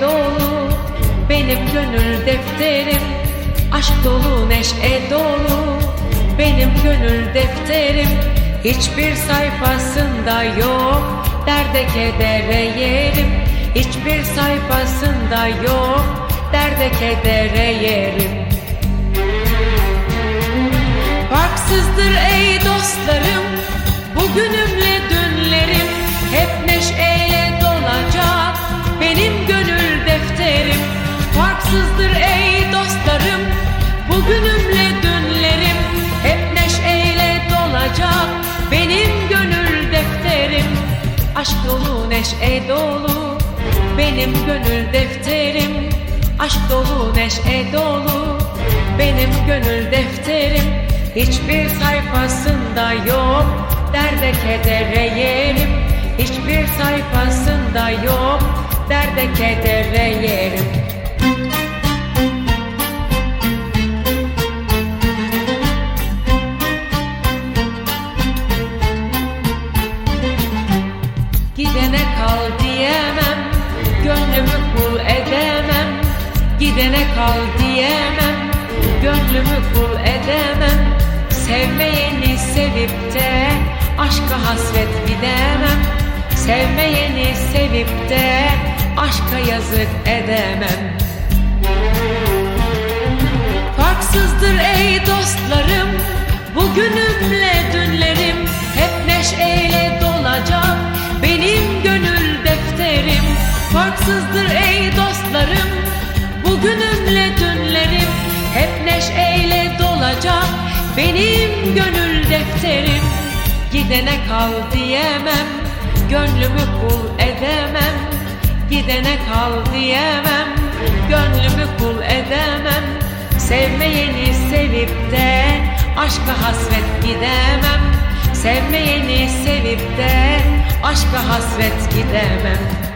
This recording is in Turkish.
dolu. Benim gönül defterim. Aşk dolu neşe dolu. Benim gönül defterim. Hiçbir sayfasında yok. Derde kedere yerim. Hiçbir sayfasında yok. Derde kedere yerim Aşk dolu neşe dolu. Benim gönül defterim. Aşk dolu neşe dolu. Benim gönül defterim. Hiçbir sayfasında yok. Derde kedere yerim. Hiçbir sayfasında yok. Derde kedere yerim Kal diyemem Gönlümü kul edemem. Sevmeyeni sevip de Aşka hasret gidemem. Sevmeyeni sevip de Aşka yazık edemem. Farksızdır ey dostlarım Bugünümle dünlerim. Hep neşeyle dolacak Benim gönül defterim. Farksızdır ey Benim gönül defterim Gidene kal diyemem. Gönlümü kul edemem Gidene kal diyemem. Gönlümü kul edemem Sevmeyeni sevip de Aşka hasret gidemem. Sevmeyeni sevip de Aşka hasret gidemem